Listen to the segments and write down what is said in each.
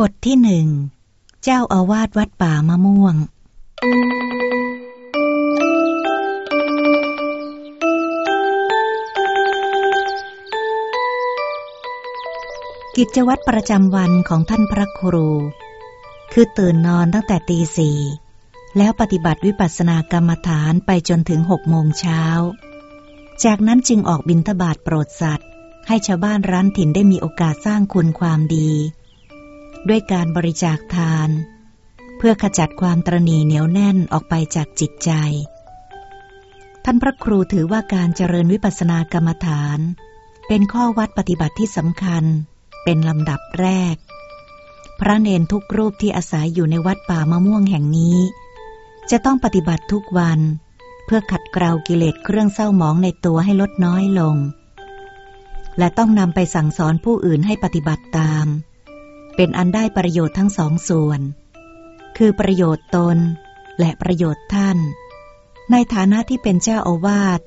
บทที่หนึ่ง เจ้าอาวาสวัดป่ามะม่วง กิจวัตรประจำวันของท่านพระครู คือตื่นนอนตั้งแต่ตีสี่แล้วปฏิบัติวิปัสสนากรรมฐานไปจนถึงหกโมงเช้า จากนั้นจึงออกบินทบาทโปรดสัตว์ ให้ชาวบ้านร้านถิ่นได้มีโอกาสสร้างคุณความดี ด้วยการบริจาคทาน เพื่อขจัดความตรณีเหนียวแน่นออกไปจากจิตใจ ท่านพระครูถือว่าการเจริญวิปัสสนากรรมฐาน เป็นข้อวัดปฏิบัติที่สำคัญ เป็นลำดับแรก พระเนนทุกรูปที่อาศัยอยู่ในวัดป่ามะม่วงแห่งนี้ จะต้องปฏิบัติทุกวัน เพื่อขัดเกลากิเลสเครื่องเศร้าหมองในตัวให้ลดน้อยลง และต้องนำไปสั่งสอนผู้อื่นให้ปฏิบัติตาม เป็นอันได้ประโยชน์ทั้งสองส่วน คือประโยชน์ตนและประโยชน์ท่าน ในฐานะที่เป็นเจ้าอาวาส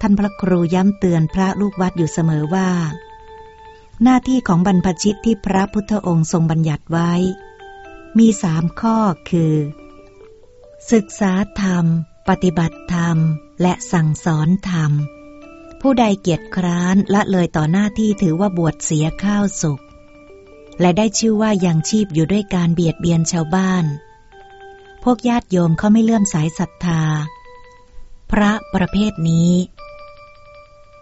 ท่านพระครูย้ำเตือนพระลูกวัดอยู่เสมอว่า หน้าที่ของบรรพชิตที่พระพุทธองค์ทรงบัญญัติไว้ มีสามข้อคือ ศึกษาธรรม ปฏิบัติธรรม และสั่งสอนธรรม ผู้ใดเกียจคร้านละเลยต่อหน้าที่ถือว่าบวชเสียข้าวสุก และได้ชื่อว่ายังชีพอยู่ด้วยการเบียดเบียนชาวบ้าน พวกญาติโยมเขาไม่เลื่อมสายศรัทธา พระประเภทนี้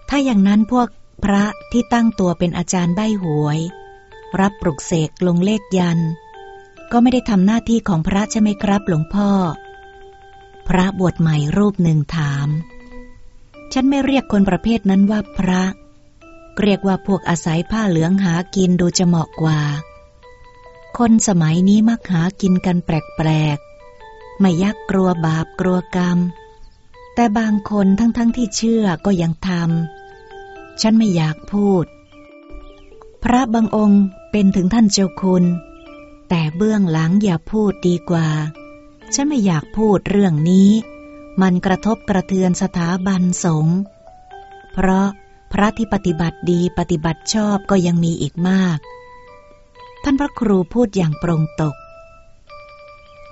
ถ้าอย่างนั้นพวกพระที่ตั้งตัวเป็นอาจารย์ใบหวย รับปลุกเสกลงเลขยัน ก็ไม่ได้ทำหน้าที่ของพระใช่ไหมครับหลวงพ่อ พระบวชใหม่รูปหนึ่งถาม ฉันไม่เรียกคนประเภทนั้นว่าพระเเรียกว่าพวกอาศัยผ้าเหลืองหากินดูจะเหมาะกว่า คนสมัยนี้มักหากินกันแปลกๆ ไม่ยักกลัวบาปกลัวกรรม แต่บางคนทั้งๆทที่เชื่อก็ยังทำ ฉันไม่อยากพูด พระบางองค์เป็นถึงท่านเจ้าคุณ แต่เบื้องหลังอย่าพูดดีกว่า ฉันไม่อยากพูดเรื่องนี้ มันกระทบกระเทือนสถาบันสงฆ์ เพราะ พระที่ปฏิบัติดีปฏิบัติชอบก็ยังมีอีกมาก ท่านพระครูพูดอย่างโปร่งตก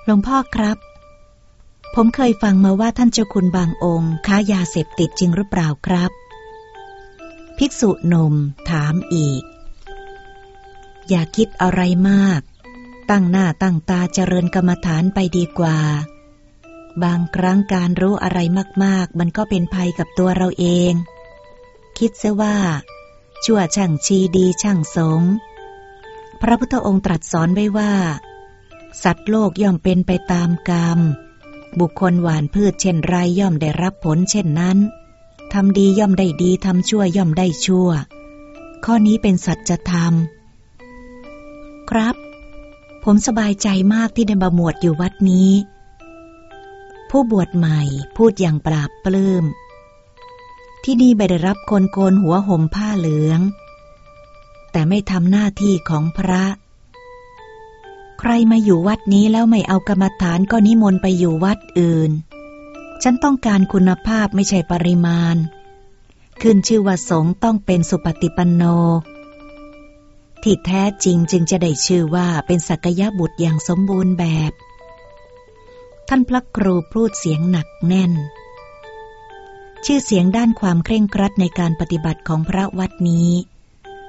หลวงพ่อครับ ผมเคยฟังมาว่าท่านเจ้าคุณบางองค์ ค้ายาเสพติดจริงหรือเปล่าครับ ภิกษุหนุ่มถามอีก อย่าคิดอะไรมาก ตั้งหน้าตั้งตาเจริญกรรมฐานไปดีกว่า บางครั้งการรู้อะไรมาก ๆ มันก็เป็นภัยกับตัวเราเอง คิดเสียว่า ชั่วช่างชีดีช่างสง พระพุทธองค์ตรัสสอนไว้ว่า สัตว์โลกย่อมเป็นไปตามกรรม บุคคลหวานพืชเช่นไรย่อมได้รับผลเช่นนั้นทำดีย่อมได้ดีทำชั่วย่อมได้ชั่ว ข้อนี้เป็นสัจธรรม ครับ ผมสบายใจมากที่ได้มาบวชอยู่วัดนี้ ผู้บวชใหม่พูดอย่างปราบปลื้ม ที่นี่ไม่ได้รับคนโกนหัวห่มผ้าเหลือง แต่ไม่ทำหน้าที่ของพระ ใครมาอยู่วัดนี้แล้วไม่เอากรรมฐานก็นิมนต์ไปอยู่วัดอื่น ฉันต้องการคุณภาพไม่ใช่ปริมาณ ขึ้นชื่อว่าสงต้องเป็นสุปฏิปันโน ที่แท้จริงจึงจะได้ชื่อว่าเป็นสักยะบุตรอย่างสมบูรณ์แบบ ท่านพระครูพูดเสียงหนักแน่น ชื่อเสียงด้านความเคร่งครัดในการปฏิบัติของพระวัดนี้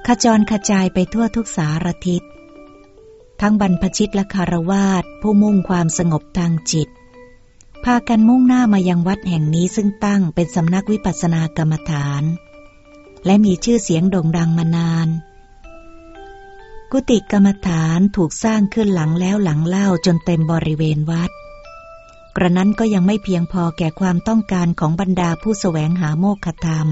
ขจรกระจายไปทั่วทุกสารทิศ ทั้งบรรพชิตและคารวาสผู้มุ่งความสงบทางจิต พากันมุ่งหน้ามายังวัดแห่งนี้ซึ่งตั้งเป็นสำนักวิปัสสนากรรมฐาน และมีชื่อเสียงโด่งดังมานาน กุฏิกรรมฐานถูกสร้างขึ้นหลังแล้วหลังเล่าจนเต็มบริเวณวัด กระนั้นก็ยังไม่เพียงพอแก่ความต้องการของบรรดาผู้แสวงหาโมฆะธรรม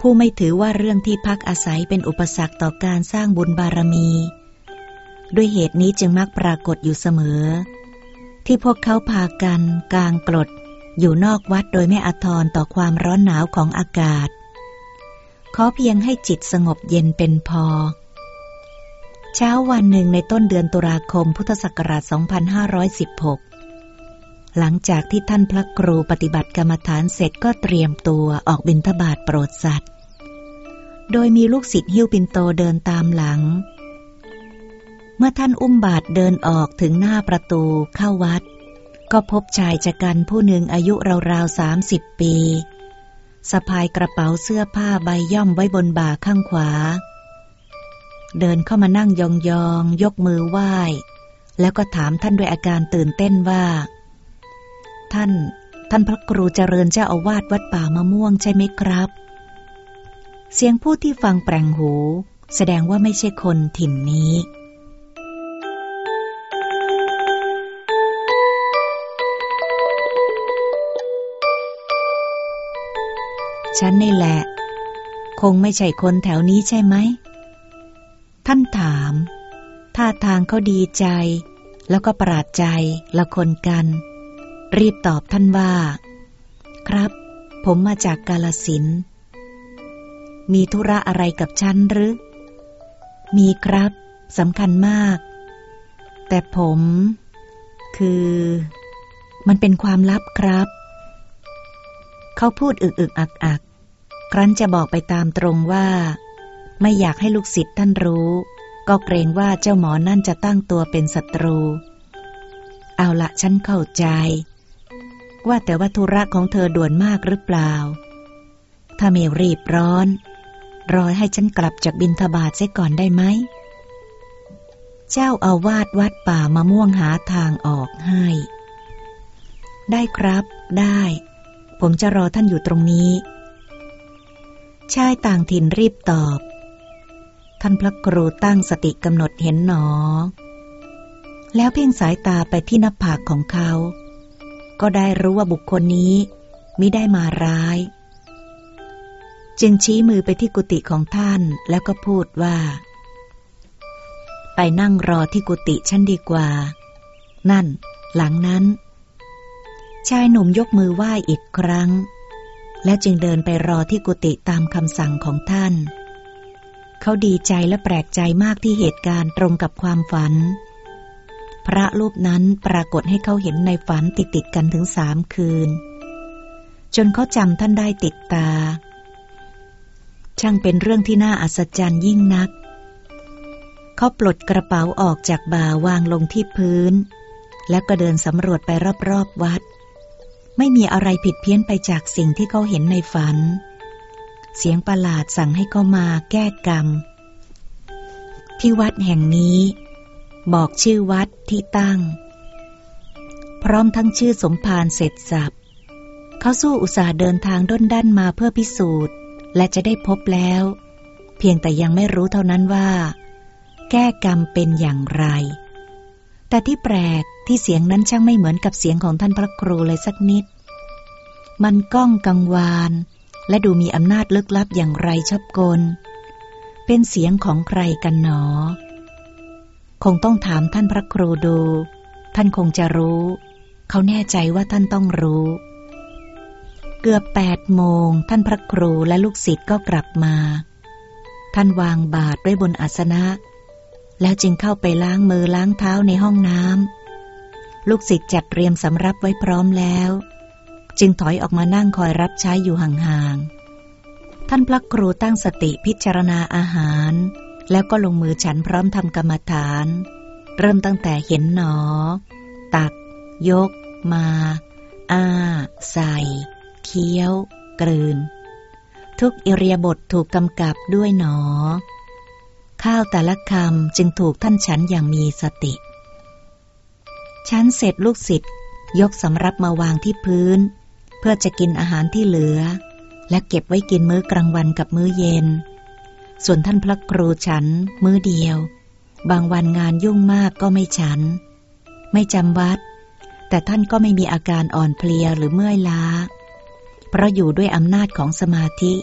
ผู้ไม่ถือว่าเรื่องที่พักอาศัยเป็นอุปสรรคต่อการสร้างบุญบารมี ด้วยเหตุนี้จึงมักปรากฏอยู่เสมอ ที่พวกเขาพากันกลางกรดอยู่นอกวัดโดยไม่อทรต่อความร้อนหนาวของอากาศ ขอเพียงให้จิตสงบเย็นเป็นพอ เช้าวันหนึ่งในต้นเดือนตุลาคมพุทธศักราช 2516 หลังจากที่ท่านพระครูปฏิบัติกรรมฐานเสร็จก็เตรียมตัวออกบิณฑบาตโปรดสัตว์ โดยมีลูกศิษย์หิ้วปินโตเดินตามหลัง เมื่อท่านอุ้มบาทเดินออกถึงหน้าประตูเข้าวัด ก็พบชายชะกันผู้หนึ่งอายุราวๆสามสิบปี สะพายกระเป๋าเสื้อผ้าใบย่อมไว้บนบ่าข้างขวา เดินเข้ามานั่งยองๆยกมือไหว้ แล้วก็ถามท่านด้วยอาการตื่นเต้นว่า ท่าน ท่านพระครูเจริญเจ้าอาวาสวัดป่ามะม่วงใช่ไหมครับ เสียงพูดที่ฟังแปลงหู แสดงว่าไม่ใช่คนถิ่นนี้ฉันนี่แหละ คงไม่ใช่คนแถวนี้ใช่ไหม ท่านถาม ท่าทางเขาดีใจ แล้วก็ประหลาดใจละคนกัน รีบตอบท่านว่า ครับ ผมมาจากกาลสิน มีธุระอะไรกับฉันหรือ มีครับสำคัญมาก แต่ผม คือ มันเป็นความลับครับ เขาพูดอึกอึกอักอักครั้นจะบอกไปตามตรงว่า ไม่อยากให้ลูกศิษย์ท่านรู้ ก็เกรงว่าเจ้าหมอนั่นจะตั้งตัวเป็นศัตรู เอาละฉันเข้าใจ ว่าแต่ว่าธุระของเธอด่วนมากหรือเปล่า ถ้าไม่รีบร้อน รอให้ฉันกลับจากบินทบาทเสียก่อนได้ไหม เจ้าอาวาสวัดป่ามะม่วงหาทางออกให้ ได้ครับ ได้ ผมจะรอท่านอยู่ตรงนี้ ชายต่างถิ่นรีบตอบ ท่านพระครูตั้งสติกำหนดเห็นหนอ แล้วเพ่งสายตาไปที่หน้าผากของเขา ก็ได้รู้ว่าบุคคลนี้มิได้มาร้าย จึงชี้มือไปที่กุฏิของท่านแล้วก็พูดว่า ไปนั่งรอที่กุฏิฉันดีกว่า นั่น หลังนั้น ชายหนุ่มยกมือไหว้อีกครั้ง และจึงเดินไปรอที่กุฏิตามคำสั่งของท่าน เขาดีใจและแปลกใจมากที่เหตุการณ์ตรงกับความฝัน ระรูปนั้นปรากฏให้เขาเห็นในฝันติดติดกันถึงสามคืน จนเขาจำท่านได้ติดตา ช่างเป็นเรื่องที่น่าอัศจรรย์ยิ่งนัก เขาปลดกระเป๋าออกจากบ่าวางลงที่พื้น แล้วก็เดินสำรวจไปรอบๆวัด ไม่มีอะไรผิดเพี้ยนไปจากสิ่งที่เขาเห็นในฝัน เสียงประหลาดสั่งให้เขามาแก้กรรมที่วัดแห่งนี้ บอกชื่อวัดที่ตั้ง พร้อมทั้งชื่อสมภารเสร็จสับเขาสู้อุตส่าห์เดินทางด้นด้านมาเพื่อพิสูจน์ และจะได้พบแล้ว เพียงแต่ยังไม่รู้เท่านั้นว่า แก้กรรมเป็นอย่างไร แต่ที่แปลกที่เสียงนั้นช่างไม่เหมือนกับเสียงของท่านพระครูเลยสักนิด มันก้องกังวาน และดูมีอำนาจลึกลับอย่างไรชอบกล เป็นเสียงของใครกันหนอ คงต้องถามท่านพระครูดู ท่านคงจะรู้ เขาแน่ใจว่าท่านต้องรู้ เกือบแปดโมงท่านพระครูและลูกศิษย์ก็กลับมา ท่านวางบาตรไว้บนอาสนะ แล้วจึงเข้าไปล้างมือล้างเท้าในห้องน้ำลูกศิษย์จัดเตรียมสำรับไว้พร้อมแล้ว จึงถอยออกมานั่งคอยรับใช้อยู่ห่างๆท่านพระครูตั้งสติพิจารณาอาหาร แล้วก็ลงมือฉันพร้อมทำกรรมฐาน เริ่มตั้งแต่เห็นหนอ ตัก ยก มา อ้า ใส่ เคี้ยว กลืน ทุกอิรียาบทถูกกำกับด้วยหนอ ข้าวแต่ละคำจึงถูกท่านฉันอย่างมีสติ ฉันเสร็จลูกศิษย์ยกสำรับมาวางที่พื้น เพื่อจะกินอาหารที่เหลือ และเก็บไว้กินมื้อกลางวันกับมื้อเย็น ส่วนท่านพระครูฉันมื้อเดียว บางวันงานยุ่งมากก็ไม่ฉัน ไม่จำวัด แต่ท่านก็ไม่มีอาการอ่อนเพลียหรือเมื่อยล้า เพราะอยู่ด้วยอำนาจของสมาธิ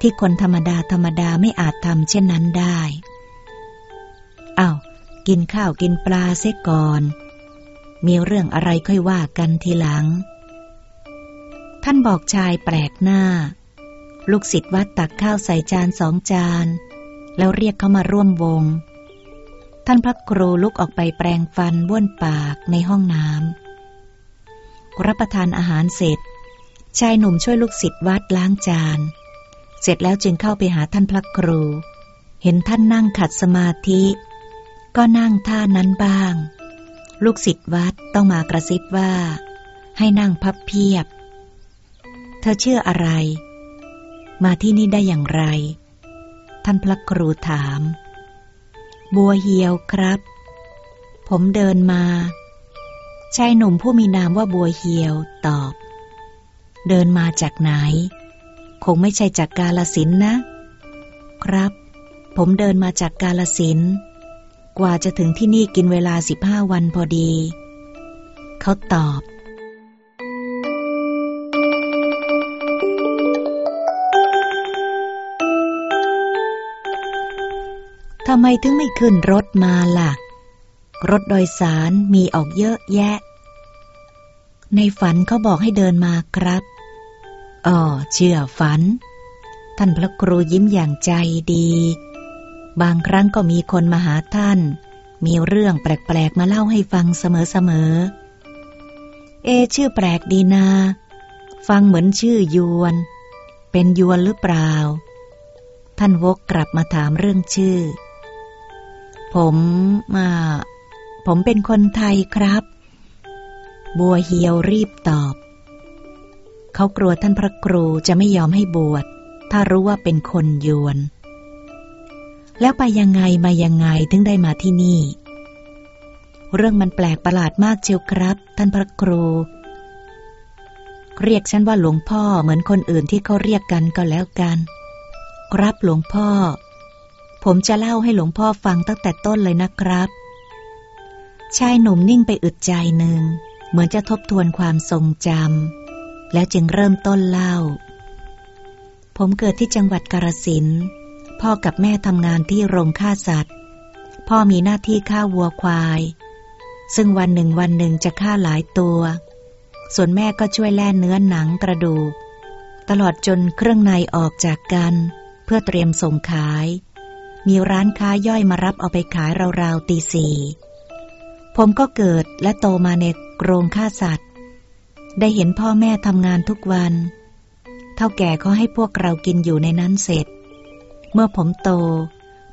ที่คนธรรมดาธรรมดาไม่อาจทำเช่นนั้นได้อา้าวกินข้าวกินปลาเสียก่อน มีเรื่องอะไรค่อยว่ากันทีหลัง ท่านบอกชายแปลกหน้า ลูกศิษย์วัดตักข้าวใส่จานสองจาน แล้วเรียกเขามาร่วมวง ท่านพระครูลุกออกไปแปลงฟันบ้วนปากในห้องน้ำรับประทานอาหารเสร็จ ชายหนุ่มช่วยลูกศิษย์วัดล้างจาน เสร็จแล้วจึงเข้าไปหาท่านพระครู เห็นท่านนั่งขัดสมาธิ ก็นั่งท่านั้นบ้าง ลูกศิษย์วัดต้องมากระซิบว่า ให้นั่งพับเพียบ เธอเชื่ออะไร มาที่นี่ได้อย่างไร ท่านพระครูถาม บัวเหียวครับ ผมเดินมาชายหนุ่มผู้มีนามว่าบัวเหียวตอบ เดินมาจากไหน คงไม่ใช่จากกาลสินนะ ครับ ผมเดินมาจากกาลสินกว่าจะถึงที่นี่กินเวลาสิบห้าวันพอดี เขาตอบำไมถึงไม่ขึ้นรถมาล่ะ รถโดยสารมีออกเยอะแยะ ในฝันเขาบอกให้เดินมาครับอ๋อเชื่อฝัน ท่านพระครูยิ้มอย่างใจดี บางครั้งก็มีคนมาหาท่าน มีเรื่องแปลกๆมาเล่าให้ฟังเสมอๆ เอชื่อแปลกดีนา ฟังเหมือนชื่อยวน เป็นยวนหรือเปล่า ท่านวกกลับมาถามเรื่องชื่อ ผมมาผมเป็นคนไทยครับ บัวเฮียวรีบตอบ เขากลัวท่านพระครูจะไม่ยอมให้บวช ถ้ารู้ว่าเป็นคนยวน แล้วไปยังไงมายังไงถึงได้มาที่นี่ เรื่องมันแปลกประหลาดมากเชียวครับ ท่านพระครู เรียกฉันว่าหลวงพ่อเหมือนคนอื่นที่เขาเรียกกันก็แล้วกัน ครับหลวงพ่อ ผมจะเล่าให้หลวงพ่อฟังตั้งแต่ต้นเลยนะครับ ชายหนุ่มนิ่งไปอึดใจหนึ่ง เหมือนจะทบทวนความทรงจำแล้วจึงเริ่มต้นเล่า ผมเกิดที่จังหวัดกาฬสินพ่อกับแม่ทำงานที่โรงฆ่าสัตว์ พ่อมีหน้าที่ฆ่าวัวควาย ซึ่งวันหนึ่งวันหนึ่งจะฆ่าหลายตัว ส่วนแม่ก็ช่วยแล่เนื้อหนังกระดูก ตลอดจนเครื่องในออกจากกัน เพื่อเตรียมส่งขาย มีร้านค้าย่อยมารับเอาไปขายราวๆตีสี่ผมก็เกิดและโตมาในโรงฆ่าสัตว์ ได้เห็นพ่อแม่ทำงานทุกวัน เท่าแก่เขาให้พวกเรากินอยู่ในนั้นเสร็จ เมื่อผมโต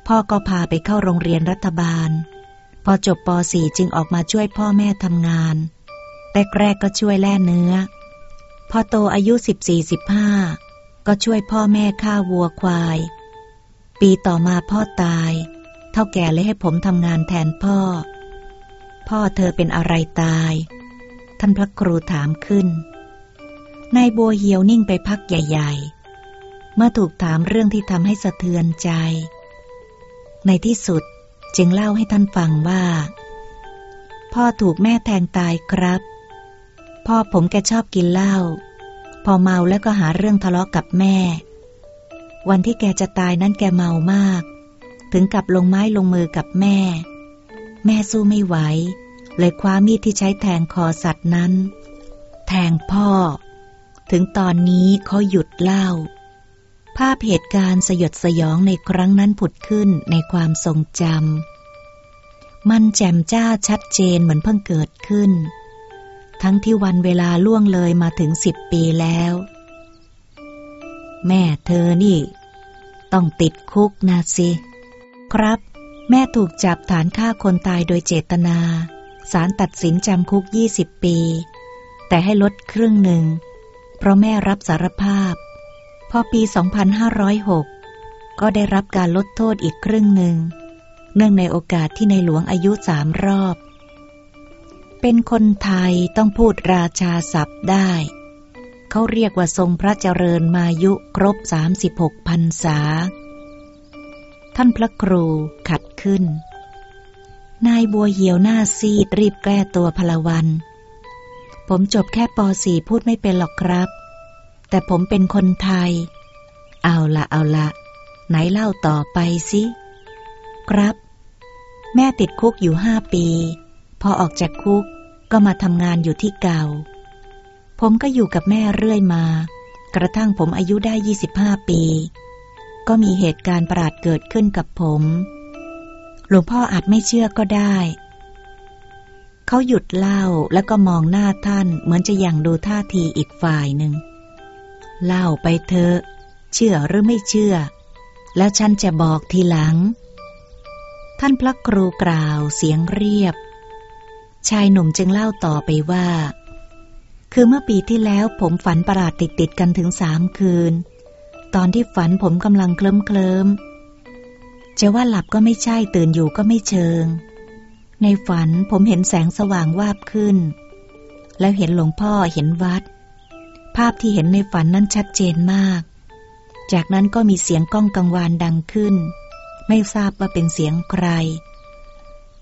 พ่อก็พาไปเข้าโรงเรียนรัฐบาล พอจบป .4 จึงออกมาช่วยพ่อแม่ทำงานแรกๆก็ช่วยแล่เนื้อ พอโตอายุ 14-15ก็ช่วยพ่อแม่ฆ่าวัวควาย ปีต่อมาพ่อตาย เท่าแก่เลยให้ผมทำงานแทนพ่อ พ่อเธอเป็นอะไรตาย ท่านพระครูถามขึ้น นายบัวเหียวนิ่งไปพักใหญ่ๆ เมื่อถูกถามเรื่องที่ทำให้สะเทือนใจ ในที่สุดจึงเล่าให้ท่านฟังว่า พ่อถูกแม่แทงตายครับ พ่อผมแกชอบกินเหล้าพอเมาแล้วก็หาเรื่องทะเลาะกับแม่ วันที่แกจะตายนั้นแกเมามาก ถึงกับลงไม้ลงมือกับแม่ แม่สู้ไม่ไหว เลยคว้ามีดที่ใช้แทงคอสัตว์นั้น แทงพ่อ ถึงตอนนี้เขาหยุดเล่า ภาพเหตุการณ์สยดสยองในครั้งนั้นผุดขึ้นในความทรงจำมันแจ่มจ้าชัดเจนเหมือนเพิ่งเกิดขึ้น ทั้งที่วันเวลาล่วงเลยมาถึงสิบปีแล้ว แม่เธอนี่ ต้องติดคุกนะสิ ครับ แม่ถูกจับฐานฆ่าคนตายโดยเจตนาศาลตัดสินจำคุก 20 ปี แต่ให้ลดครึ่งหนึ่ง เพราะแม่รับสารภาพ พอปี 2506 ก็ได้รับการลดโทษอีกครึ่งหนึ่ง เนื่องในโอกาสที่ในหลวงอายุสามรอบ เป็นคนไทยต้องพูดราชาศัพท์ได้ เขาเรียกว่าทรงพระเจริญมายุครบ 36พรรษา ท่านพระครูขัดขึ้น นายบัวเหี่ยวหน้าซีดรีบแก้ตัวพลวัน ผมจบแค่ป .4 พูดไม่เป็นหรอกครับ แต่ผมเป็นคนไทย เอาละเอาละไหนเล่าต่อไปสิ ครับ แม่ติดคุกอยู่ห้าปี พอออกจากคุกก็มาทำงานอยู่ที่เก่า ผมก็อยู่กับแม่เรื่อยมา กระทั่งผมอายุได้ 25 ปี ก็มีเหตุการณ์ประหลาดเกิดขึ้นกับผม หลวงพ่ออาจไม่เชื่อก็ได้ เขาหยุดเล่าแล้วก็มองหน้าท่านเหมือนจะยังดูท่าทีอีกฝ่ายหนึ่ง เล่าไปเถอะ เชื่อหรือไม่เชื่อ แล้วฉันจะบอกทีหลัง ท่านพระครูกล่าวเสียงเรียบ ชายหนุ่มจึงเล่าต่อไปว่า คือเมื่อปีที่แล้วผมฝันประหลาดติดติดกันถึงสามคืน ตอนที่ฝันผมกำลังเคลิ้มเคลิมจะว่าหลับก็ไม่ใช่ตื่นอยู่ก็ไม่เชิง ในฝันผมเห็นแสงสว่างวาบขึ้น แล้วเห็นหลวงพ่อเห็นวัด ภาพที่เห็นในฝันนั้นชัดเจนมาก จากนั้นก็มีเสียงก้องกังวานดังขึ้น ไม่ทราบว่าเป็นเสียงใคร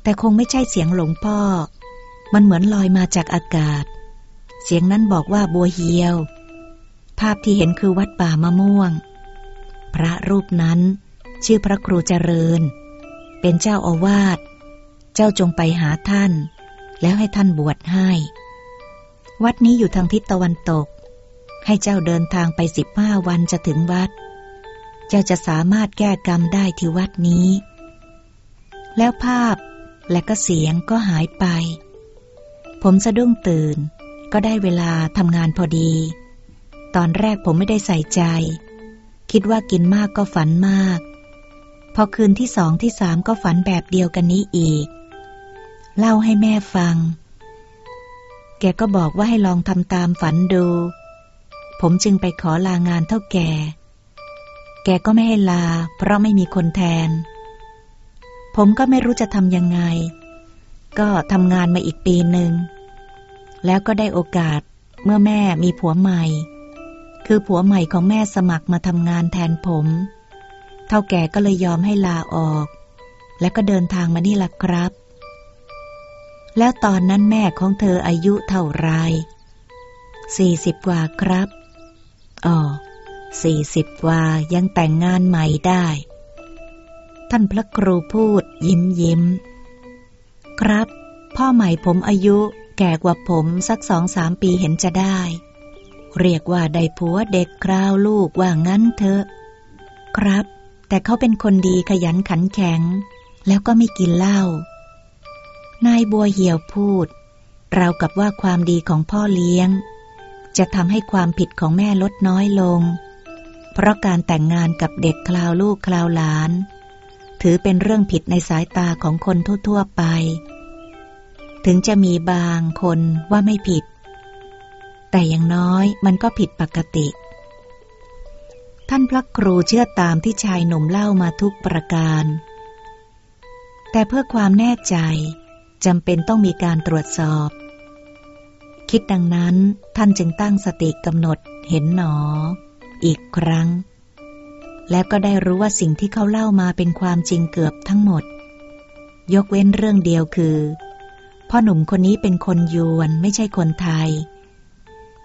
แต่คงไม่ใช่เสียงหลวงพ่อ มันเหมือนลอยมาจากอากาศ เสียงนั้นบอกว่าบัวเฮียว ภาพที่เห็นคือวัดป่ามะม่วง พระรูปนั้นชื่อพระครูเจริญ เป็นเจ้าอาวาส เจ้าจงไปหาท่าน แล้วให้ท่านบวชให้ วัดนี้อยู่ทางทิศตะวันตก ให้เจ้าเดินทางไปสิบห้าวันจะถึงวัด เจ้าจะสามารถแก้กรรมได้ที่วัดนี้ แล้วภาพและก็เสียงก็หายไป ผมสะดุ้งตื่น ก็ได้เวลาทำงานพอดี ตอนแรกผมไม่ได้ใส่ใจ คิดว่ากินมากก็ฝันมาก พอคืนที่สองที่สามก็ฝันแบบเดียวกันนี้อีก เล่าให้แม่ฟัง แกก็บอกว่าให้ลองทำตามฝันดู ผมจึงไปขอลางานเท่าแก่แกก็ไม่ให้ลา เพราะไม่มีคนแทน ผมก็ไม่รู้จะทำยังไง ก็ทำงานมาอีกปีหนึ่ง แล้วก็ได้โอกาสเมื่อแม่มีผัวใหม่ คือผัวใหม่ของแม่สมัครมาทำงานแทนผม เท่าแก่ก็เลยยอมให้ลาออก แล้วก็เดินทางมานี่ล่ะครับ แล้วตอนนั้นแม่ของเธออายุเท่าไรสี่สิบกว่าครับ อ๋อสี่สิบกว่ายังแต่งงานใหม่ได้ ท่านพระครูพูดยิ้มยิ้ม ครับ พ่อใหม่ผมอายุ แก่กว่าผมสักสองสามปีเห็นจะได้ เรียกว่าได้ผัวเด็กคราวลูกว่างั้นเถอะ ครับ แต่เขาเป็นคนดีขยันขันแข็ง แล้วก็ไม่กินเหล้านายบัวเหี่ยวพูดเรากับว่าความดีของพ่อเลี้ยง จะทำให้ความผิดของแม่ลดน้อยลง เพราะการแต่งงานกับเด็กคลาวลูกคลาวหลาน ถือเป็นเรื่องผิดในสายตาของคนทั่วๆไป ถึงจะมีบางคนว่าไม่ผิด แต่อย่างน้อยมันก็ผิดปกติ ท่านพระครูเชื่อตามที่ชายหนุ่มเล่ามาทุกประการ แต่เพื่อความแน่ใจจำเป็นต้องมีการตรวจสอบ คิดดังนั้นท่านจึงตั้งสติกำหนดเห็นหนอ อีกครั้ง แล้วก็ได้รู้ว่าสิ่งที่เขาเล่ามาเป็นความจริงเกือบทั้งหมด ยกเว้นเรื่องเดียวคือ พ่อหนุ่มคนนี้เป็นคนยวนไม่ใช่คนไทย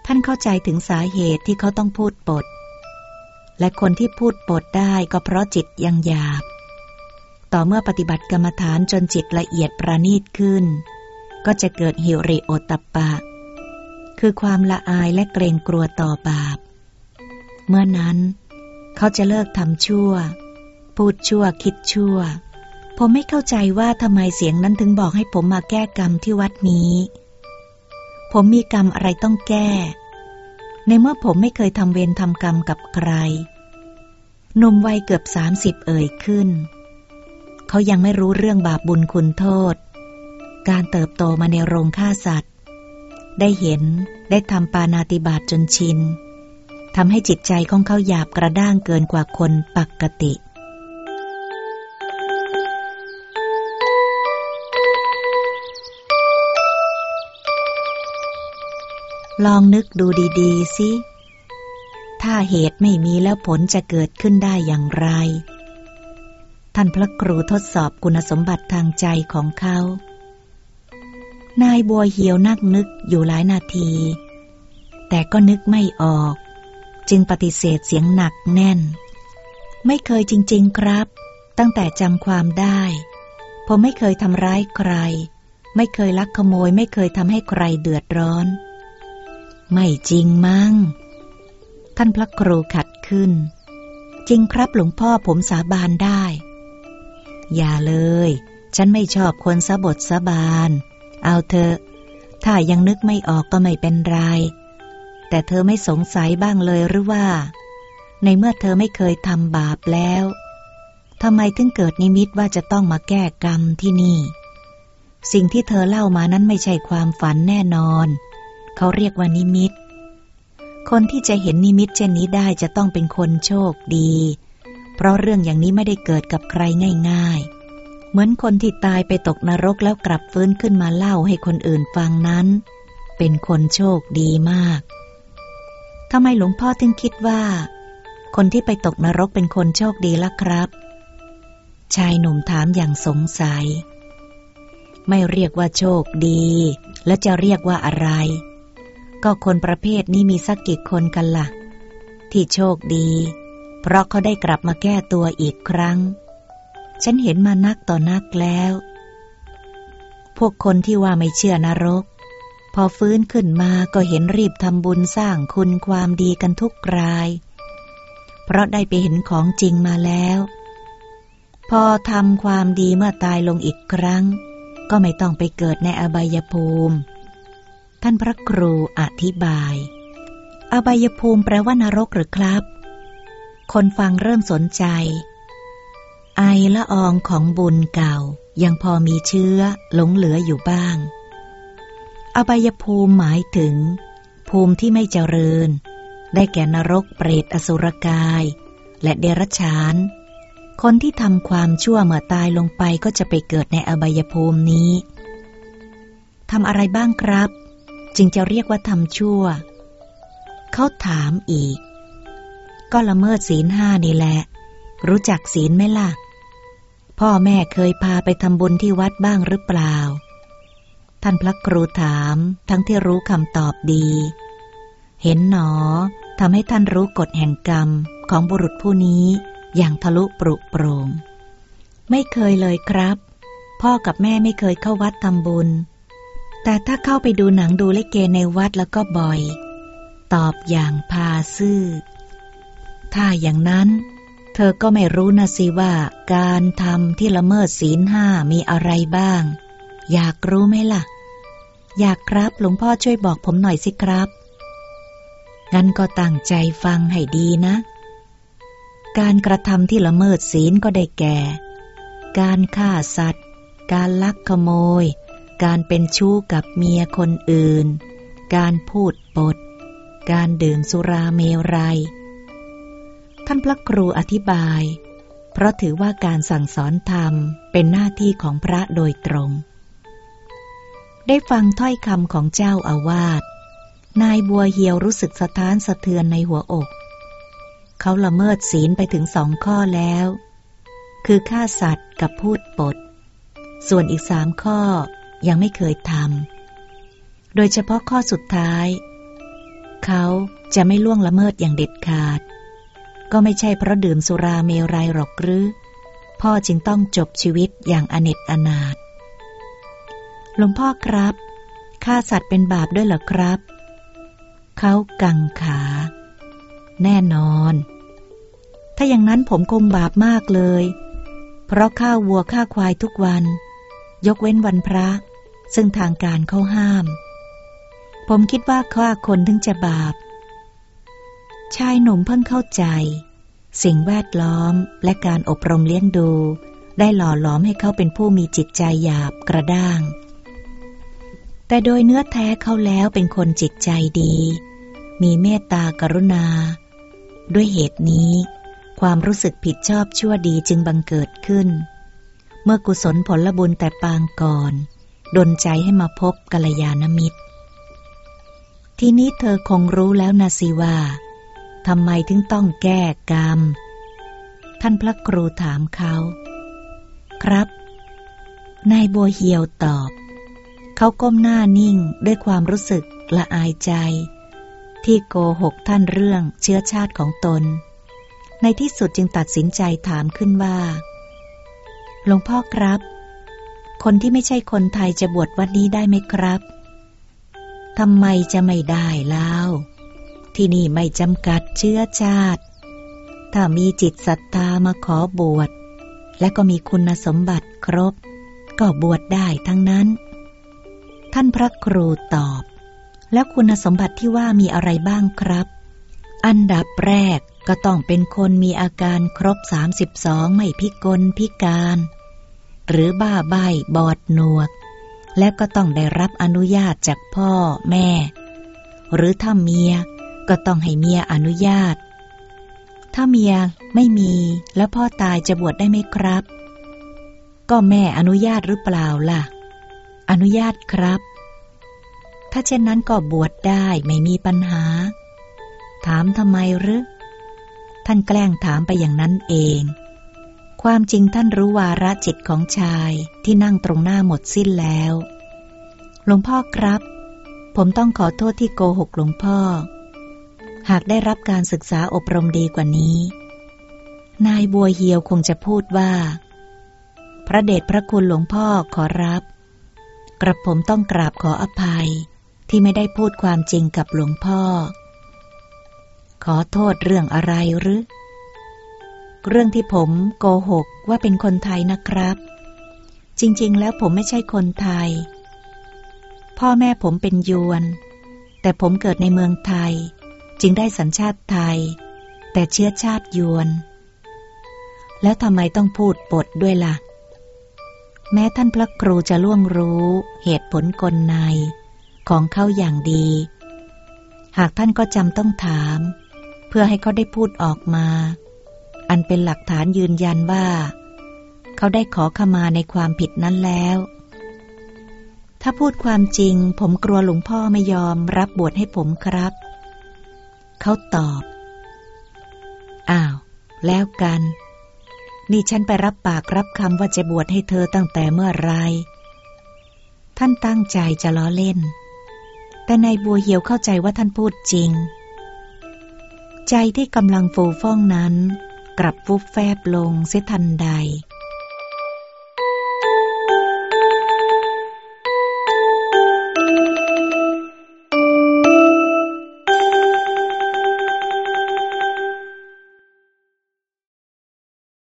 ท่านเข้าใจถึงสาเหตุที่เขาต้องพูดปด และคนที่พูดปดได้ก็เพราะจิตยังหยาบ ต่อเมื่อปฏิบัติกรรมฐานจนจิตละเอียดประณีตขึ้น ก็จะเกิดหิริโอตปะ คือความละอายและเกรงกลัวต่อบาป เมื่อนั้น เขาจะเลิกทำชั่ว พูดชั่วคิดชั่ว ผมไม่เข้าใจว่าทำไมเสียงนั้นถึงบอกให้ผมมาแก้กรรมที่วัดนี้ ผมมีกรรมอะไรต้องแก้ ในเมื่อผมไม่เคยทำเวรทำกรรมกับใครหนุ่มวัยเกือบสามสิบเอ่ยขึ้น เขายังไม่รู้เรื่องบาปบุญคุณโทษ การเติบโตมาในโรงฆ่าสัตว์ ได้เห็นได้ทำปานาติบาตจนชินทำให้จิตใจของเขาหยาบกระด้างเกินกว่าคนปกติ ลองนึกดูดีๆ สิ ถ้าเหตุไม่มีแล้วผลจะเกิดขึ้นได้อย่างไร ท่านพระครูทดสอบคุณสมบัติทางใจของเขา นายบัวเหียวนักนึกอยู่หลายนาที แต่ก็นึกไม่ออก จึงปฏิเสธเสียงหนักแน่น ไม่เคยจริง ๆ ครับ ตั้งแต่จำความได้ ผมไม่เคยทำร้ายใคร ไม่เคยลักขโมย ไม่เคยทำให้ใครเดือดร้อน ไม่จริงมั้ง ท่านพระครูขัดขึ้น จริงครับหลวงพ่อผมสาบานได้ อย่าเลย ฉันไม่ชอบคนสะบดสะบาน เอาเถอะ ถ้ายังนึกไม่ออกก็ไม่เป็นไร แต่เธอไม่สงสัยบ้างเลยหรือว่า ในเมื่อเธอไม่เคยทำบาปแล้วทำไมถึงเกิดนิมิตว่าจะต้องมาแก้กรรมที่นี่ สิ่งที่เธอเล่ามานั้นไม่ใช่ความฝันแน่นอน เขาเรียกว่านิมิต คนที่จะเห็นนิมิตเช่นนี้ได้จะต้องเป็นคนโชคดี เพราะเรื่องอย่างนี้ไม่ได้เกิดกับใครง่าย ๆ เหมือนคนที่ตายไปตกนรกแล้วกลับฟื้นขึ้นมาเล่าให้คนอื่นฟังนั้น เป็นคนโชคดีมากทำไมหลวงพ่อถึงคิดว่า คนที่ไปตกนรกเป็นคนโชคดีล่ะครับ ชายหนุ่มถามอย่างสงสัย ไม่เรียกว่าโชคดี แล้วจะเรียกว่าอะไร ก็คนประเภทนี้มีสักกี่คนกันละ่ะ ที่โชคดี เพราะเขาได้กลับมาแก้ตัวอีกครั้ง ฉันเห็นมานักต่อนักแล้ว พวกคนที่ว่าไม่เชื่อนรก พอฟื้นขึ้นมาก็เห็นรีบทำบุญสร้างคุณความดีกันทุกราย เพราะได้ไปเห็นของจริงมาแล้ว พอทำความดีเมื่อตายลงอีกครั้ง ก็ไม่ต้องไปเกิดในอบายภูมิ ท่านพระครูอธิบาย อบายภูมิแปลว่านรกหรือครับ คนฟังเริ่มสนใจ ไอละอองของบุญเก่า ยังพอมีเชื้อหลงเหลืออยู่บ้าง อบายภูมิหมายถึง ภูมิที่ไม่เจริญ ได้แก่นรกเปรตอสุรกาย และเดรัจฉาน คนที่ทำความชั่วเมื่อตายลงไปก็จะไปเกิดในอบายภูมินี้ทำอะไรบ้างครับ จึงจะเรียกว่าทำชั่ว เขาถามอีก ก็ละเมิดศีลห้านี่แหละ รู้จักศีลไหมล่ะ พ่อแม่เคยพาไปทำบุญที่วัดบ้างหรือเปล่า ท่านพระครูถามทั้งที่รู้คำตอบดี เห็นหนอทำให้ท่านรู้กฎแห่งกรรมของบุรุษผู้นี้อย่างทะลุปรุโปรง ไม่เคยเลยครับ พ่อกับแม่ไม่เคยเข้าวัดทำบุญ แต่ถ้าเข้าไปดูหนังดูเลเกในวัดแล้วก็บ่อย ตอบอย่างพาซื่อ ถ้าอย่างนั้น เธอก็ไม่รู้นะสิว่า การทำที่ละเมิดศีลห้ามีอะไรบ้าง อยากรู้ไหมล่ะ อยากครับหลวงพ่อช่วยบอกผมหน่อยสิครับงั้นก็ตั้งใจฟังให้ดีนะ การกระทำที่ละเมิดศีลก็ได้แก่ การฆ่าสัตว์ การลักขโมย การเป็นชู้กับเมียคนอื่น การพูดปด การดื่มสุราเมรัย ท่านพระครูอธิบาย เพราะถือว่าการสั่งสอนธรรมเป็นหน้าที่ของพระโดยตรง ได้ฟังถ้อยคำของเจ้าอาวาส นายบัวเหียวรู้สึกสะท้านสะเทือนในหัวอก เขาละเมิดศีลไปถึงสองข้อแล้ว คือฆ่าสัตว์กับพูดปดส่วนอีกสามข้อ ยังไม่เคยทำ โดยเฉพาะข้อสุดท้าย เขาจะไม่ล่วงละเมิดอย่างเด็ดขาด ก็ไม่ใช่เพราะดื่มสุราเมรัยหรอกหรือ พ่อจึงต้องจบชีวิตอย่างอเนจอนาถหลวงพ่อครับฆ่าสัตว์เป็นบาปด้วยเหรอครับ เขากังขา แน่นอน ถ้าอย่างนั้นผมคงบาปมากเลย เพราะฆ่าวัวฆ่าควายทุกวัน ยกเว้นวันพระ ซึ่งทางการเขาห้าม ผมคิดว่าฆ่าคนถึงจะบาป ชายหนุ่มเพิ่งเข้าใจ สิ่งแวดล้อมและการอบรมเลี้ยงดู ได้หล่อหลอมให้เขาเป็นผู้มีจิตใจหยาบกระด้าง แต่โดยเนื้อแท้เขาแล้วเป็นคนจิตใจดี มีเมตตากรุณา ด้วยเหตุนี้ ความรู้สึกผิดชอบชั่วดีจึงบังเกิดขึ้น เมื่อกุศลผลบุญแต่ปางก่อน ดนใจให้มาพบกัลยาณมิตร ทีนี้เธอคงรู้แล้วนะสิว่าทำไมถึงต้องแก้กรรม ท่านพระครูถามเขา ครับ นายบัวเหียวตอบ เขาก้มหน้านิ่งด้วยความรู้สึกละอายใจ ที่โกหกท่านเรื่องเชื้อชาติของตน ในที่สุดจึงตัดสินใจถามขึ้นว่า หลวงพ่อครับ คนที่ไม่ใช่คนไทยจะบวชวันนี้ได้ไหมครับทำไมจะไม่ได้เล่าที่นี่ไม่จำกัดเชื้อชาติ ถ้ามีจิตศรัทธามาขอบวช และก็มีคุณสมบัติครบ ก็บวชได้ทั้งนั้น ท่านพระครูตอบ แล้วคุณสมบัติที่ว่ามีอะไรบ้างครับ อันดับแรกก็ต้องเป็นคนมีอาการครบ 32 ไม่พิกลพิการ หรือบ้าใบบอดหนวก และก็ต้องได้รับอนุญาตจากพ่อแม่ หรือถ้าเมียก็ต้องให้เมียอนุญาต ถ้าเมียไม่มีแล้วพ่อตายจะบวชได้ไหมครับ ก็แม่อนุญาตหรือเปล่าล่ะ อนุญาตครับ ถ้าเช่นนั้นก็บวชได้ไม่มีปัญหา ถามทำไมหรือ ท่านแกล้งถามไปอย่างนั้นเอง ความจริงท่านรู้วาระจิตของชายที่นั่งตรงหน้าหมดสิ้นแล้ว หลวงพ่อครับ ผมต้องขอโทษที่โกหกหลวงพ่อ หากได้รับการศึกษาอบรมดีกว่านี้ นายบัวเหียวคงจะพูดว่า พระเดชพระคุณหลวงพ่อขอรับ กระผมต้องกราบขออภัยที่ไม่ได้พูดความจริงกับหลวงพ่อ ขอโทษเรื่องอะไรหรือ เรื่องที่ผมโกหกว่าเป็นคนไทยนะครับ จริงๆ แล้วผมไม่ใช่คนไทย พ่อแม่ผมเป็นยวน แต่ผมเกิดในเมืองไทย จึงได้สัญชาติไทย แต่เชื้อชาติยวน แล้วทำไมต้องพูดปดด้วยละ่ะ แม้ท่านพระครูจะล่วงรู้เหตุผลกลใน ของเขาอย่างดี หากท่านก็จำต้องถาม เพื่อให้เขาได้พูดออกมา อันเป็นหลักฐานยืนยันว่า เขาได้ขอขมาในความผิดนั้นแล้ว ถ้าพูดความจริง ผมกลัวหลวงพ่อไม่ยอมรับบวชให้ผมครับ เขาตอบ อ้าว แล้วกัน นี่ฉันไปรับปากรับคำว่าจะบวชให้เธอตั้งแต่เมื่อไร ท่านตั้งใจจะล้อเล่น แต่นายบัวเหียวเข้าใจว่าท่านพูดจริงใจที่กำลังฟูฟ่องนั้น กลับฟุบแฟบลงเสียทันใด